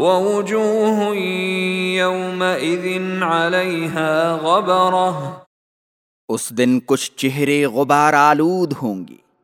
ووجوه يومئذ عليها غبرة. اس دن کچھ چہرے غبار آلود ہوں گی